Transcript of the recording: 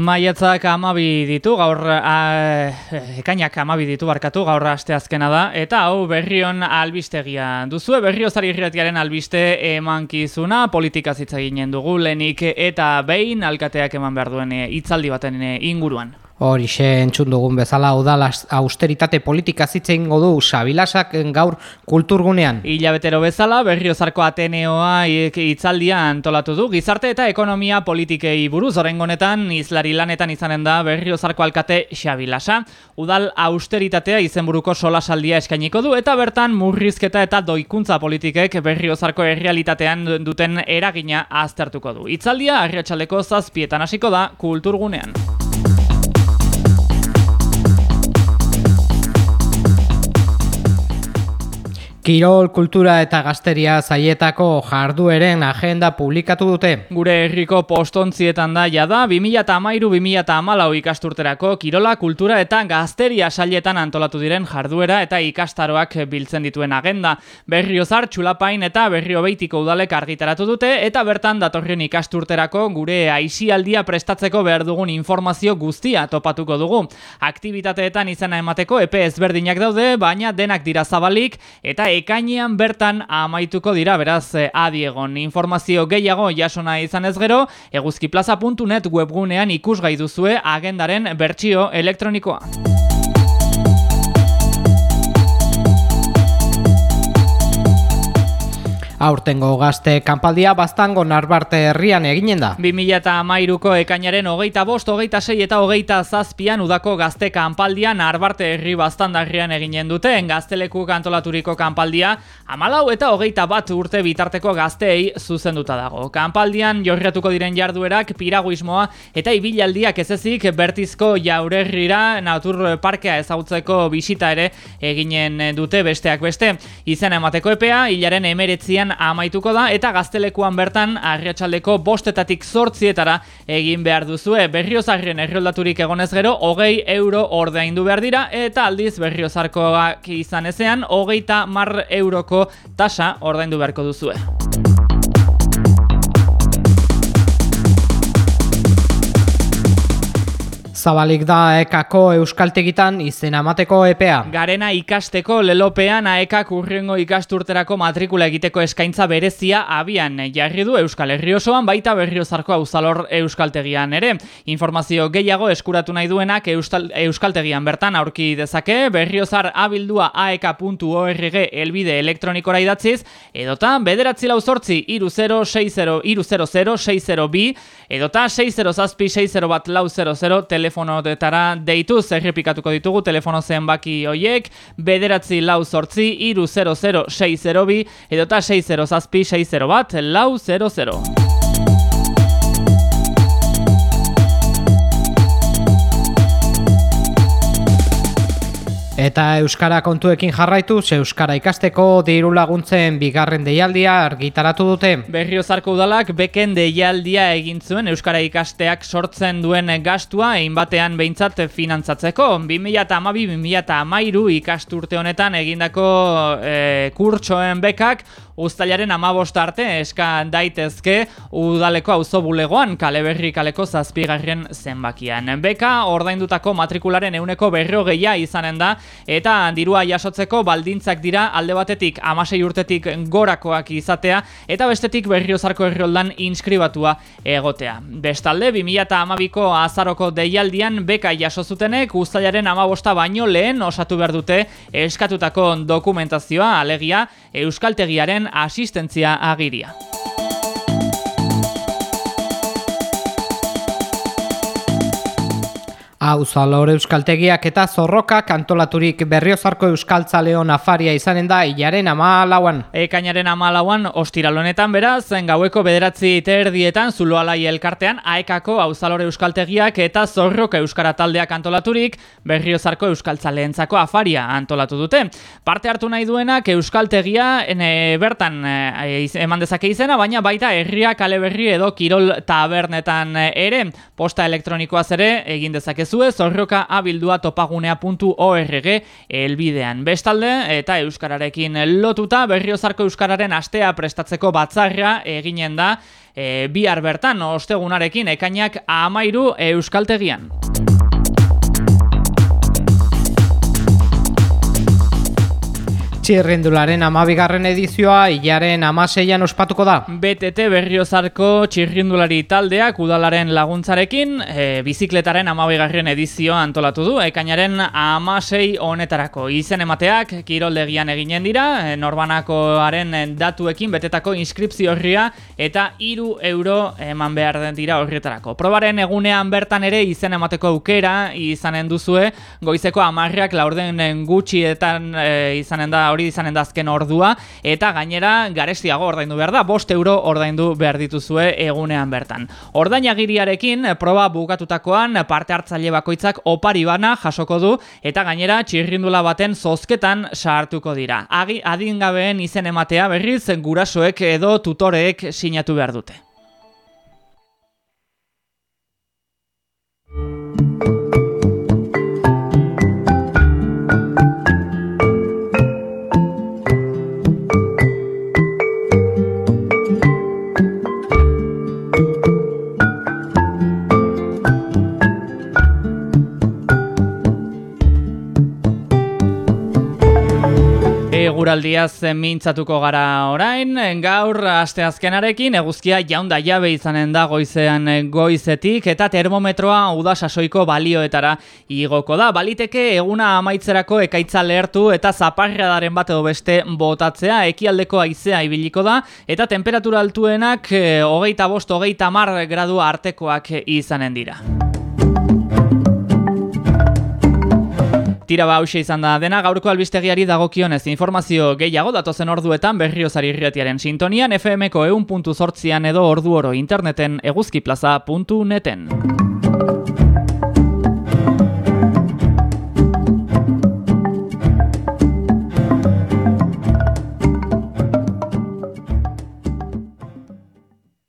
Maiatzak amabi ditu, gaur a, ekainak amabi ditu barkatu, gaur asteazkena da, eta hau berrion albistegia duzue, berriozari irretiaren albiste emankizuna, politika zitza ginen dugu, lenik eta behin alkateak eman behar duen hitzaldi baten inguruan. Hori xe entzun dugun bezala udal austeritate politika zitzen godu Sabilasak gaur kulturgunean. Ilabetero bezala berriozarko Ateneoa hitzaldia antolatu du. Gizarte eta ekonomia politikei buruz orengonetan izlari lanetan izanen da berriozarko alkate Xabilasa. Udal austeritatea izenburuko solasaldia eskainiko du eta bertan murrizketa eta doikuntza politikek berriozarko errealitatean duten eragina aztertuko du. Hitzaldia arriatxaleko zazpietan hasiko da kulturgunean. Kirol, kultura eta gazteria zaietako jardueren agenda publikatu dute. Gure herriko postontzietan da jada, 2008-2008 ikasturterako Kirola, kultura eta gazteria saietan antolatu diren jarduera eta ikastaroak biltzen dituen agenda. Berriozar, txulapain eta berrio beitiko udalek argitaratu dute eta bertan datorren ikasturterako gure aisialdia prestatzeko behar dugun informazio guztia topatuko dugu. Aktivitateetan izena emateko epe ezberdinak daude, baina denak dira zabalik eta ekainean bertan amaituko dira beraz eh, adiegon. Informazio gehiago jasona izan ez gero, eguzkiplaza.net webgunean ikusgai duzue agendaren bertsio elektronikoa. Aurtengo gazte kanpaldia baztango narbarte herrian eginen da. 2008ko ekainaren hogeita bost, hogeita sei eta hogeita zazpian udako gazte kanpaldia narbarte herri baztandarrian eginen duten. Gazteleku kantolaturiko kanpaldia amalau eta hogeita bat urte bitarteko gazteei zuzenduta dago. Kanpaldian jorriatuko diren jarduerak piraguismoa eta ibilaldiak ez bertizko jaurerrira natur parkea ezautzeko bisita ere eginen dute besteak beste. Izen emateko epea, hilaren emeretzian amaituko da eta gaztelekuan bertan arriatxaldeko bostetatik zortzietara egin behar duzue. Berriozarrien erroldaturik egonez gero, hogei euro ordeaindu behar dira eta aldiz berriozarkoak izan ezean, hogeita mar euroko tasa ordaindu beharko duzue. Zabalik da ekako euskaltegitan izen amateko EPEA. Garena ikasteko lelopean aekak urrengo ikasturterako matrikula egiteko eskaintza berezia abian jarri du Euskal Herri osoan baita berriozarko auzalor euskaltegian ere. Informazio gehiago eskuratu nahi duenak euskaltegian bertan aurki dezake berriozar abildua aeka.org elbide elektronikora idatziz edota bederatzi lau zortzi iru 0 6 0 iru 0 0 6 0 bi edota 6 0 zazpi 6 0 bat lau 0 0 telefonotara deitu zerrepikatuko ditugu telefono zenbaki hoiek bederatzi lau sortzi iru 00602 edota 60 zazpi 60 bat lau 00. Eta Euskara kontuekin jarraitu, ze Euskara ikasteko diru laguntzen bigarren deialdia argitaratu dute. Berriozarko udalak beken deialdia egin zuen Euskara ikasteak sortzen duen gastua egin batean behintzat finantzatzeko. 2008-2008 ikasturte honetan egindako e, kurtsoen bekak Uztailaren amabost arte eska daitezke udaleko auzo bulegoan kaleberri kaleko zazpigarren zenbakian. Beka ordaindutako matrikularen euneko berrogehia izanen da eta dirua jasotzeko baldintzak dira alde batetik amasei urtetik gorakoak izatea eta bestetik berriozarko herrioldan inskribatua egotea. Bestalde, 2008ko azaroko deialdian beka jaso zutenek uztailaren amabosta baino lehen osatu behar dute eskatutako dokumentazioa alegia euskaltegiaren asistentzia agiria. Hau zalor euskaltegiak eta zorrokak antolaturik berriozarko euskaltzaleon afaria izanen da hilaren ama lauan. Ekainaren ama lauan ostiralonetan beraz, gaueko bederatzi terdietan zuloalai elkartean aekako hau zalor euskaltegiak eta zorrok euskara taldeak antolaturik berriozarko euskaltzaleentzako afaria antolatu dute. Parte hartu nahi duenak euskaltegia ene, bertan e, eman dezake izena, baina baita herria kale berri edo kirol tabernetan ere posta elektronikoaz ere egin dezake dezazkezue zorroka abildua topagunea.org elbidean. Bestalde eta euskararekin lotuta berriozarko euskararen astea prestatzeko batzarra eginen da e, bihar bertan ostegunarekin ekainak amairu euskaltegian. Txirrindularen amabigarren edizioa hilaren amaseian ospatuko da. BTT berriozarko txirrindulari taldeak udalaren laguntzarekin e, bizikletaren amabigarren edizioa antolatu du. Ekainaren amasei honetarako izen emateak kiroldegian eginen dira, e, norbanakoaren datuekin betetako inskripzio horria eta iru euro eman behar dira horretarako. Probaren egunean bertan ere izen emateko aukera izanen duzue, goizeko amarriak laurden gutxietan e, izanen da hori izanen da ordua eta gainera garestiago ordaindu behar da, bost euro ordaindu behar dituzue egunean bertan. Ordainagiriarekin proba bukatutakoan parte hartzaile bakoitzak opari bana jasoko du eta gainera txirrindula baten zozketan sartuko dira. Agi, adingabeen izen ematea berriz gurasoek edo tutoreek sinatu behar dute. Eguraldiaz mintzatuko gara orain, gaur asteazkenarekin eguzkia jaunda jabe izanen da goizean goizetik eta termometroa uda sasoiko balioetara igoko da. Baliteke eguna amaitzerako ekaitza lehertu eta zaparradaren bat edo beste botatzea, ekialdeko aizea ibiliko da eta temperatura altuenak eh, hogeita bost, hogeita mar gradu artekoak izanen dira. Tira ba hause izan da dena gaurko albistegiari dagokionez informazio gehiago datozen orduetan berriozari irretiaren sintonian FMko eun puntu edo ordu oro interneten eguzkiplaza.neten.